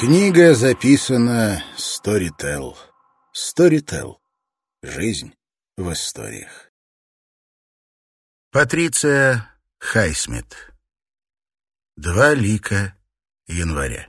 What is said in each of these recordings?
Книга записана Storytel. Storytel. Жизнь в историях. Патриция Хайсмит. Два лика января.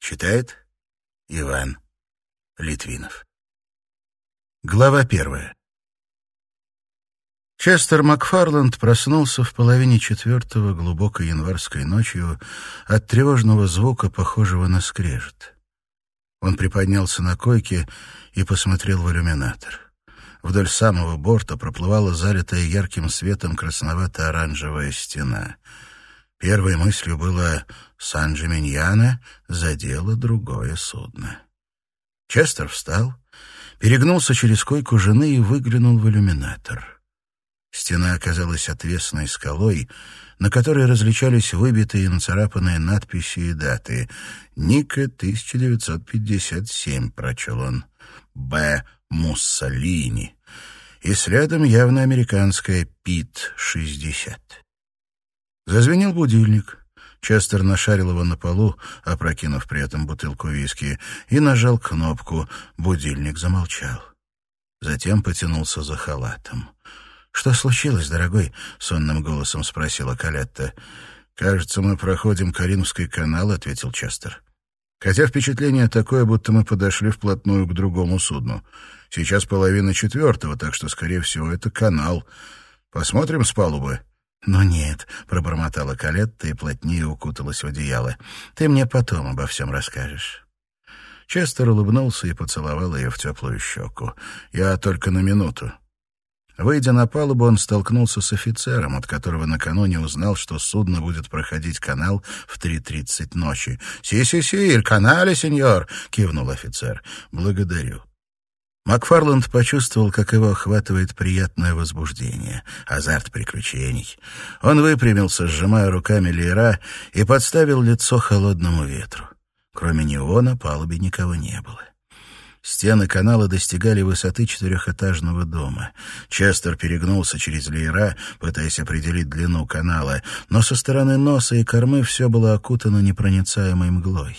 Читает Иван Литвинов. Глава первая. Честер Макфарланд проснулся в половине четвертого глубокой январской ночью от тревожного звука, похожего на скрежет. Он приподнялся на койке и посмотрел в иллюминатор. Вдоль самого борта проплывала залитая ярким светом красновато-оранжевая стена. Первой мыслью было «Сан-Джиминьяна задело другое судно». Честер встал, перегнулся через койку жены и выглянул в иллюминатор. Стена оказалась отвесной скалой, на которой различались выбитые и нацарапанные надписи и даты. «Ника, 1957», — прочел он. «Б. Муссолини». И следом явно американская «Пит, 60». Зазвенел будильник. Честер нашарил его на полу, опрокинув при этом бутылку виски, и нажал кнопку. Будильник замолчал. Затем потянулся за халатом. «Что случилось, дорогой?» — сонным голосом спросила Калетта. «Кажется, мы проходим Каринский канал», — ответил Честер. «Хотя впечатление такое, будто мы подошли вплотную к другому судну. Сейчас половина четвертого, так что, скорее всего, это канал. Посмотрим с палубы». «Ну нет», — пробормотала Калетта и плотнее укуталась в одеяло. «Ты мне потом обо всем расскажешь». Честер улыбнулся и поцеловал ее в теплую щеку. «Я только на минуту». Выйдя на палубу, он столкнулся с офицером, от которого накануне узнал, что судно будет проходить канал в 3.30 ночи. «Си-си-си, канале, сеньор!» — кивнул офицер. «Благодарю». Макфарланд почувствовал, как его охватывает приятное возбуждение, азарт приключений. Он выпрямился, сжимая руками леера, и подставил лицо холодному ветру. Кроме него на палубе никого не было. Стены канала достигали высоты четырехэтажного дома. Честер перегнулся через леера, пытаясь определить длину канала, но со стороны носа и кормы все было окутано непроницаемой мглой.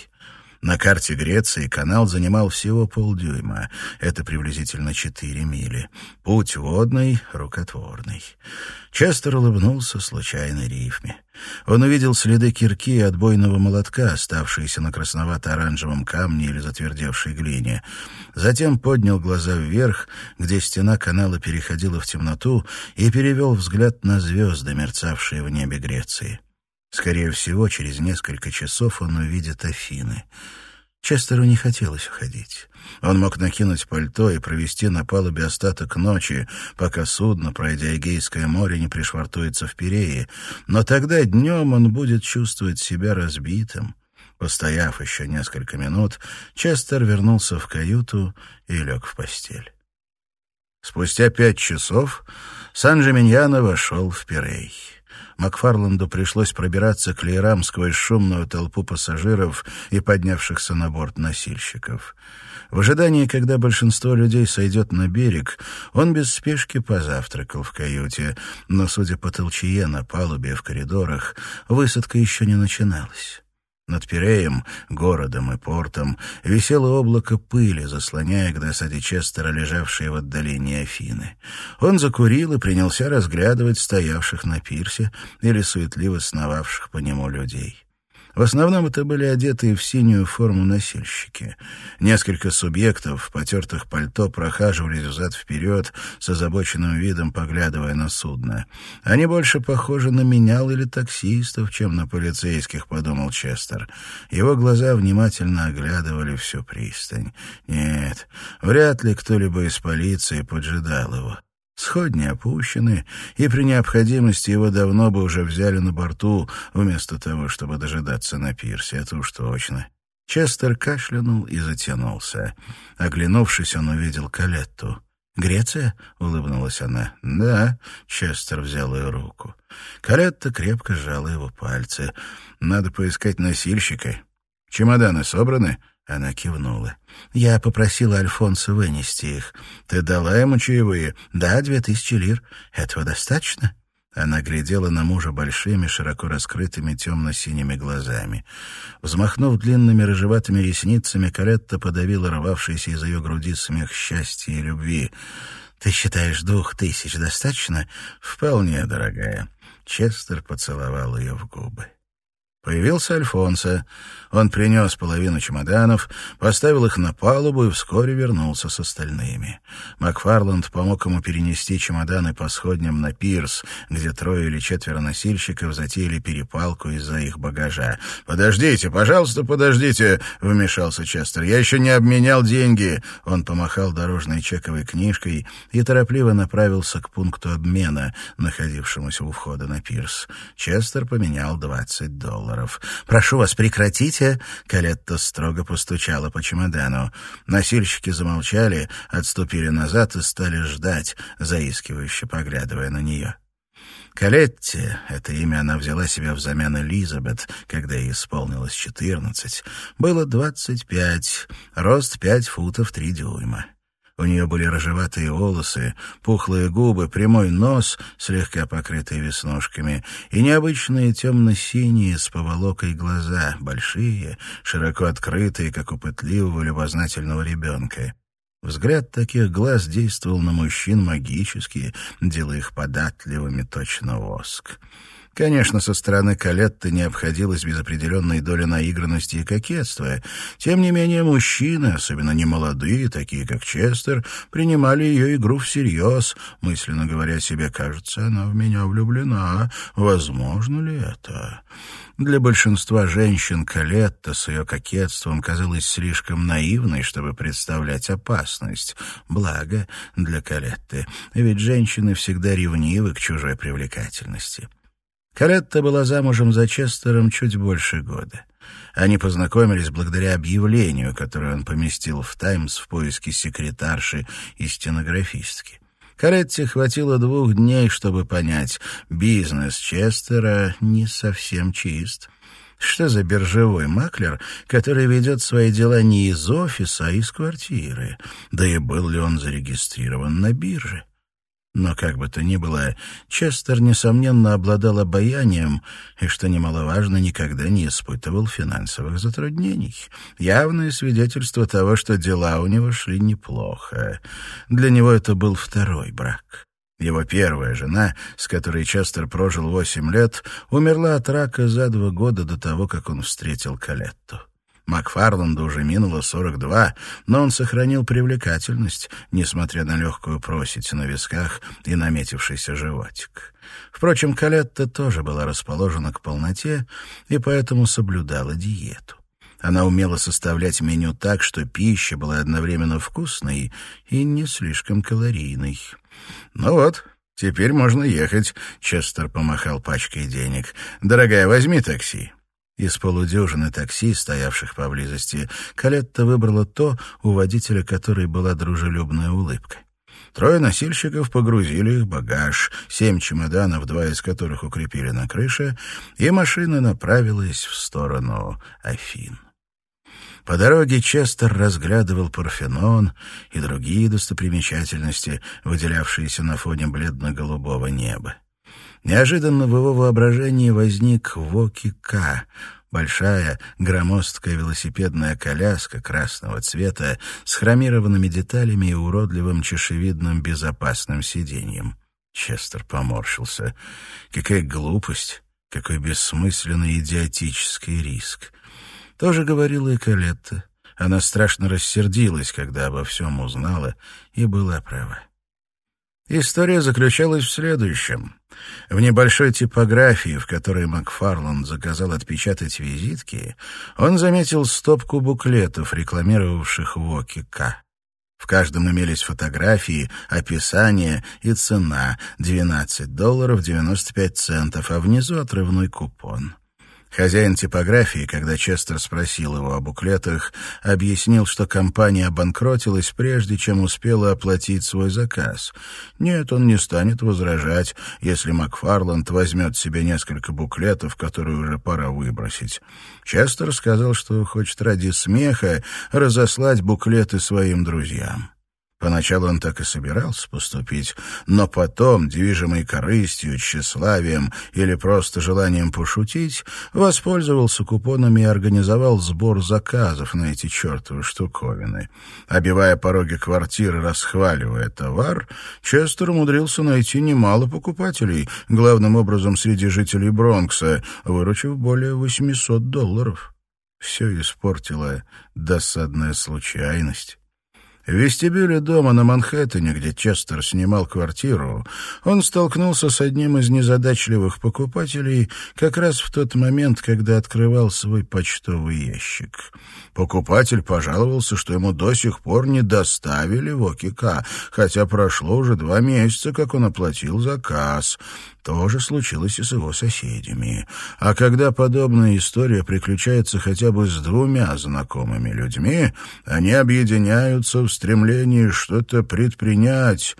На карте Греции канал занимал всего полдюйма. Это приблизительно четыре мили. Путь водный, рукотворный. Честер улыбнулся случайной рифме. Он увидел следы кирки и отбойного молотка, оставшиеся на красновато-оранжевом камне или затвердевшей глине. Затем поднял глаза вверх, где стена канала переходила в темноту, и перевел взгляд на звезды, мерцавшие в небе Греции. Скорее всего, через несколько часов он увидит Афины. Честеру не хотелось уходить. Он мог накинуть пальто и провести на палубе остаток ночи, пока судно, пройдя Эгейское море, не пришвартуется в Пирее, но тогда днем он будет чувствовать себя разбитым. Постояв еще несколько минут, Честер вернулся в каюту и лег в постель. Спустя пять часов Сан-Джиминьяно вошел в Пирей. Макфарланду пришлось пробираться к леерам сквозь шумную толпу пассажиров и поднявшихся на борт носильщиков. В ожидании, когда большинство людей сойдет на берег, он без спешки позавтракал в каюте, но, судя по толчее на палубе и в коридорах, высадка еще не начиналась. Над Пиреем, городом и портом, висело облако пыли, заслоняя к досаде Честера лежавшие в отдалении Афины. Он закурил и принялся разглядывать стоявших на пирсе или суетливо сновавших по нему людей. В основном это были одетые в синюю форму носильщики. Несколько субъектов в потертых пальто прохаживались взад-вперед с озабоченным видом, поглядывая на судно. Они больше похожи на менял или таксистов, чем на полицейских, подумал Честер. Его глаза внимательно оглядывали всю пристань. Нет, вряд ли кто-либо из полиции поджидал его. Сходни опущены, и при необходимости его давно бы уже взяли на борту, вместо того, чтобы дожидаться на пирсе, это уж точно. Честер кашлянул и затянулся. Оглянувшись, он увидел Калетту. «Греция?» — улыбнулась она. «Да», — Честер взял ее руку. Калетта крепко сжала его пальцы. «Надо поискать носильщика. Чемоданы собраны?» Она кивнула. «Я попросила Альфонса вынести их. Ты дала ему чаевые?» «Да, две тысячи лир. Этого достаточно?» Она глядела на мужа большими, широко раскрытыми темно-синими глазами. Взмахнув длинными рыжеватыми ресницами, Калетта подавила рвавшийся из ее груди смех счастья и любви. «Ты считаешь, двух тысяч достаточно?» «Вполне, дорогая». Честер поцеловал ее в губы. Появился Альфонсо. Он принес половину чемоданов, поставил их на палубу и вскоре вернулся с остальными. Макфарланд помог ему перенести чемоданы по сходням на пирс, где трое или четверо носильщиков затеяли перепалку из-за их багажа. «Подождите, пожалуйста, подождите!» — вмешался Честер. «Я еще не обменял деньги!» Он помахал дорожной чековой книжкой и торопливо направился к пункту обмена, находившемуся у входа на пирс. Честер поменял двадцать долларов долларов. «Прошу вас, прекратите!» — Калетта строго постучала по чемодану. Носильщики замолчали, отступили назад и стали ждать, заискивающе поглядывая на нее. Калетти, это имя она взяла себе взамен Элизабет, когда ей исполнилось четырнадцать, было двадцать пять, рост пять футов три дюйма. У нее были рыжеватые волосы, пухлые губы, прямой нос, слегка покрытый веснушками, и необычные темно-синие с поволокой глаза, большие, широко открытые, как у пытливого любознательного ребенка. Взгляд таких глаз действовал на мужчин магически, делая их податливыми точно воск. Конечно, со стороны Калетты не обходилось без определенной доли наигранности и кокетства. Тем не менее, мужчины, особенно немолодые, такие как Честер, принимали ее игру всерьез, мысленно говоря себе, «Кажется, она в меня влюблена. Возможно ли это?» Для большинства женщин Калетта с ее кокетством казалась слишком наивной, чтобы представлять опасность. Благо для Калетты, ведь женщины всегда ревнивы к чужой привлекательности. Каретта была замужем за Честером чуть больше года. Они познакомились благодаря объявлению, которое он поместил в «Таймс» в поиске секретарши и стенографистки. Каретте хватило двух дней, чтобы понять, бизнес Честера не совсем чист. Что за биржевой маклер, который ведет свои дела не из офиса, а из квартиры? Да и был ли он зарегистрирован на бирже? Но как бы то ни было, Честер, несомненно, обладал обаянием и, что немаловажно, никогда не испытывал финансовых затруднений. Явное свидетельство того, что дела у него шли неплохо. Для него это был второй брак. Его первая жена, с которой Честер прожил восемь лет, умерла от рака за два года до того, как он встретил Калетту. Макфарланду уже минуло 42, но он сохранил привлекательность, несмотря на легкую просить на висках и наметившийся животик. Впрочем, Калетта тоже была расположена к полноте и поэтому соблюдала диету. Она умела составлять меню так, что пища была одновременно вкусной и не слишком калорийной. «Ну вот, теперь можно ехать», — Честер помахал пачкой денег. «Дорогая, возьми такси». Из полудюжины такси, стоявших поблизости, Калетта выбрала то, у водителя которой была дружелюбная улыбка. Трое носильщиков погрузили их багаж, семь чемоданов, два из которых укрепили на крыше, и машина направилась в сторону Афин. По дороге Честер разглядывал Парфенон и другие достопримечательности, выделявшиеся на фоне бледно-голубого неба. Неожиданно в его воображении возник Воки-К, большая громоздкая велосипедная коляска красного цвета с хромированными деталями и уродливым чешевидным безопасным сиденьем. Честер поморщился. Какая глупость, какой бессмысленный идиотический риск. Тоже говорила и Калетта. Она страшно рассердилась, когда обо всем узнала, и была права. История заключалась в следующем. В небольшой типографии, в которой Макфарланд заказал отпечатать визитки, он заметил стопку буклетов, рекламировавших Воки К. В каждом имелись фотографии, описание и цена — 12 долларов 95 центов, а внизу отрывной купон. Хозяин типографии, когда Честер спросил его о буклетах, объяснил, что компания обанкротилась прежде, чем успела оплатить свой заказ. Нет, он не станет возражать, если Макфарланд возьмет себе несколько буклетов, которые уже пора выбросить. Честер сказал, что хочет ради смеха разослать буклеты своим друзьям. Поначалу он так и собирался поступить, но потом, движимый корыстью, тщеславием или просто желанием пошутить, воспользовался купонами и организовал сбор заказов на эти чертовы штуковины. Обивая пороги квартиры, расхваливая товар, Честер умудрился найти немало покупателей, главным образом среди жителей Бронкса, выручив более 800 долларов. Все испортила досадная случайность. В вестибюле дома на Манхэттене, где Честер снимал квартиру, он столкнулся с одним из незадачливых покупателей как раз в тот момент, когда открывал свой почтовый ящик. Покупатель пожаловался, что ему до сих пор не доставили в ОКК, хотя прошло уже два месяца, как он оплатил заказ. То же случилось и с его соседями. А когда подобная история приключается хотя бы с двумя знакомыми людьми, они объединяются в стремлении что-то предпринять.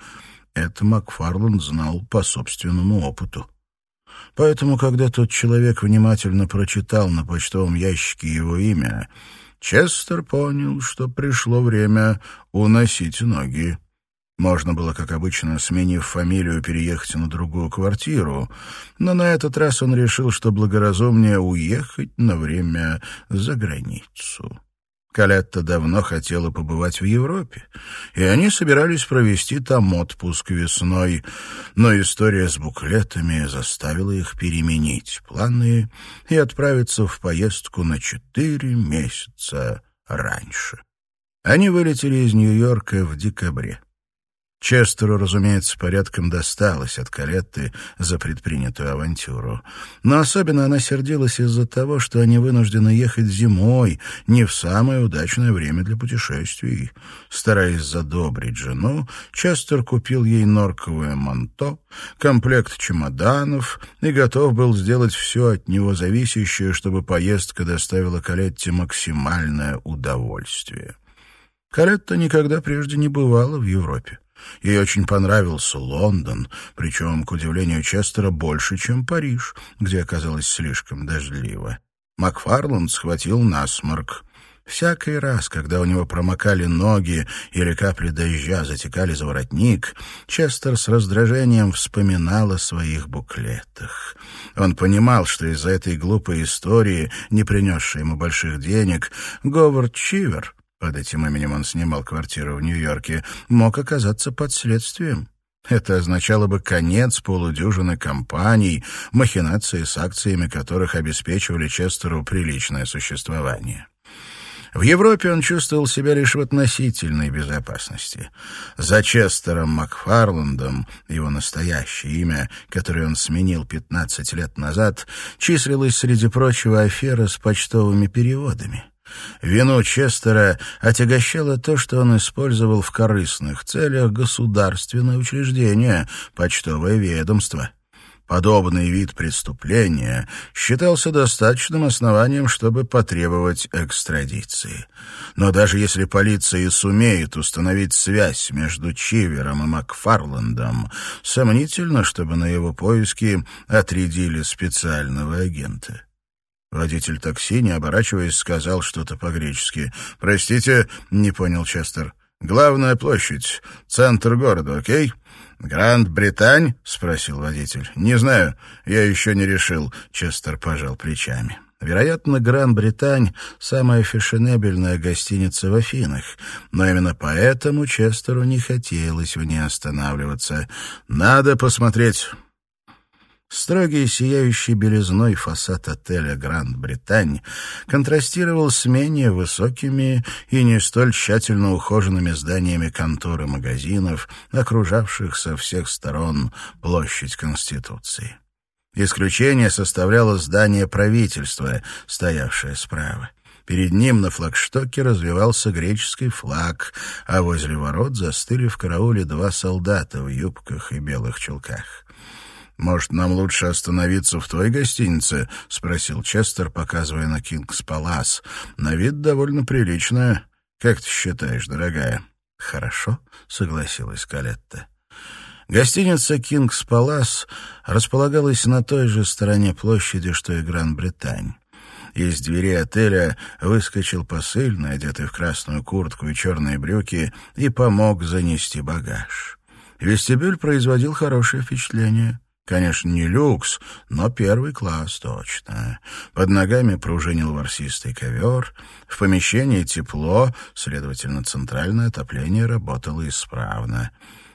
Это Макфарланд знал по собственному опыту. Поэтому, когда тот человек внимательно прочитал на почтовом ящике его имя, Честер понял, что пришло время уносить ноги. Можно было, как обычно, сменив фамилию, переехать на другую квартиру, но на этот раз он решил, что благоразумнее уехать на время за границу. Калетта давно хотела побывать в Европе, и они собирались провести там отпуск весной, но история с буклетами заставила их переменить планы и отправиться в поездку на четыре месяца раньше. Они вылетели из Нью-Йорка в декабре. Честеру, разумеется, порядком досталось от Калетты за предпринятую авантюру. Но особенно она сердилась из-за того, что они вынуждены ехать зимой, не в самое удачное время для путешествий. Стараясь задобрить жену, Честер купил ей норковое манто, комплект чемоданов и готов был сделать все от него зависящее, чтобы поездка доставила Калетте максимальное удовольствие. Калетта никогда прежде не бывала в Европе. Ей очень понравился Лондон, причем, к удивлению Честера, больше, чем Париж, где оказалось слишком дождливо. Макфарланд схватил насморк. Всякий раз, когда у него промокали ноги или капли дождя затекали за воротник, Честер с раздражением вспоминал о своих буклетах. Он понимал, что из-за этой глупой истории, не принесшей ему больших денег, Говард Чивер под этим именем он снимал квартиру в Нью-Йорке, мог оказаться под следствием. Это означало бы конец полудюжины компаний, махинации с акциями которых обеспечивали Честеру приличное существование. В Европе он чувствовал себя лишь в относительной безопасности. За Честером Макфарландом, его настоящее имя, которое он сменил 15 лет назад, числилась среди прочего афера с почтовыми переводами. Вину Честера отягощало то, что он использовал в корыстных целях государственное учреждение, почтовое ведомство. Подобный вид преступления считался достаточным основанием, чтобы потребовать экстрадиции. Но даже если полиция сумеет установить связь между Чивером и Макфарландом, сомнительно, чтобы на его поиски отрядили специального агента. Водитель такси, не оборачиваясь, сказал что-то по-гречески. «Простите», — не понял Честер. «Главная площадь. Центр города, окей?» «Гранд-Британь?» — спросил водитель. «Не знаю. Я еще не решил». Честер пожал плечами. Вероятно, Гран-Британь — самая фешенебельная гостиница в Афинах, но именно поэтому Честеру не хотелось в ней останавливаться. «Надо посмотреть. Строгий сияющий белизной фасад отеля «Гранд-Британь» контрастировал с менее высокими и не столь тщательно ухоженными зданиями контор и магазинов, окружавших со всех сторон площадь Конституции. Исключение составляло здание правительства, стоявшее справа. Перед ним на флагштоке развивался греческий флаг, а возле ворот застыли в карауле два солдата в юбках и белых чулках. «Может, нам лучше остановиться в той гостинице?» — спросил Честер, показывая на Кингс Палас. «На вид довольно приличная. Как ты считаешь, дорогая?» «Хорошо», — согласилась Калетта. Гостиница «Кингс Палас» располагалась на той же стороне площади, что и Гран-Британь. Из двери отеля выскочил посыльный, одетый в красную куртку и черные брюки, и помог занести багаж. Вестибюль производил хорошее впечатление. Конечно, не люкс, но первый класс точно. Под ногами пружинил ворсистый ковер, в помещении тепло, следовательно, центральное отопление работало исправно.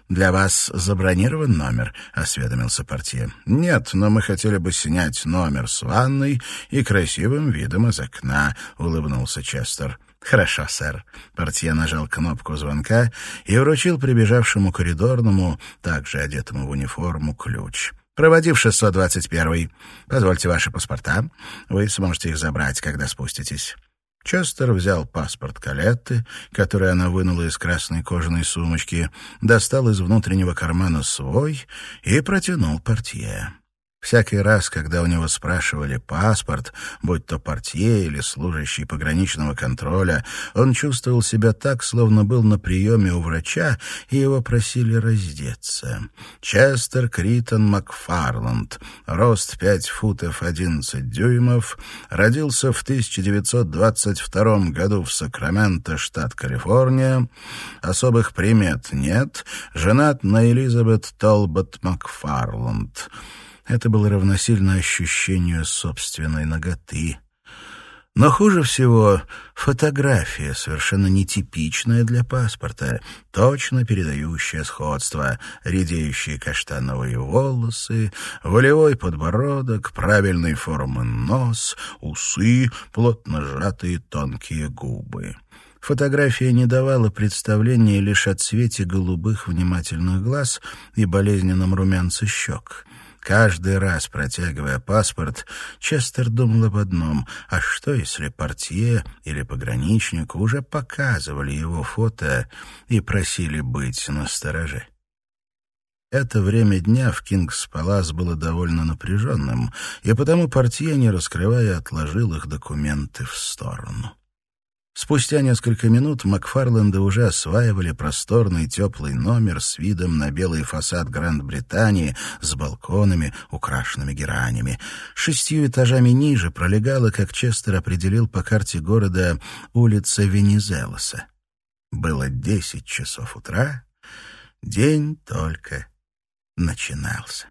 «Для вас забронирован номер?» — осведомился портье. «Нет, но мы хотели бы снять номер с ванной и красивым видом из окна», — улыбнулся Честер. «Хорошо, сэр». Портье нажал кнопку звонка и вручил прибежавшему коридорному, также одетому в униформу, ключ. «Проводи в 621-й. Позвольте ваши паспорта. Вы сможете их забрать, когда спуститесь». Честер взял паспорт Калетты, который она вынула из красной кожаной сумочки, достал из внутреннего кармана свой и протянул портье. Всякий раз, когда у него спрашивали паспорт, будь то портье или служащий пограничного контроля, он чувствовал себя так, словно был на приеме у врача, и его просили раздеться. Честер Критон Макфарланд, рост 5 футов 11 дюймов, родился в 1922 году в Сакраменто, штат Калифорния. Особых примет нет. Женат на Элизабет Толбот Макфарланд. Это было равносильно ощущению собственной ноготы. Но хуже всего фотография, совершенно нетипичная для паспорта, точно передающая сходство, редеющие каштановые волосы, волевой подбородок, правильной формы нос, усы, плотно сжатые тонкие губы. Фотография не давала представления лишь о цвете голубых внимательных глаз и болезненном румянце щек. Каждый раз, протягивая паспорт, Честер думал об одном. А что, если портье или пограничник уже показывали его фото и просили быть настороже? Это время дня в Кингс-Палас было довольно напряженным, и потому портье, не раскрывая, отложил их документы в сторону. Спустя несколько минут Макфарленды уже осваивали просторный теплый номер с видом на белый фасад Гранд-Британии с балконами, украшенными геранями. Шестью этажами ниже пролегала, как Честер определил по карте города, улица Венизелоса. Было десять часов утра, день только начинался.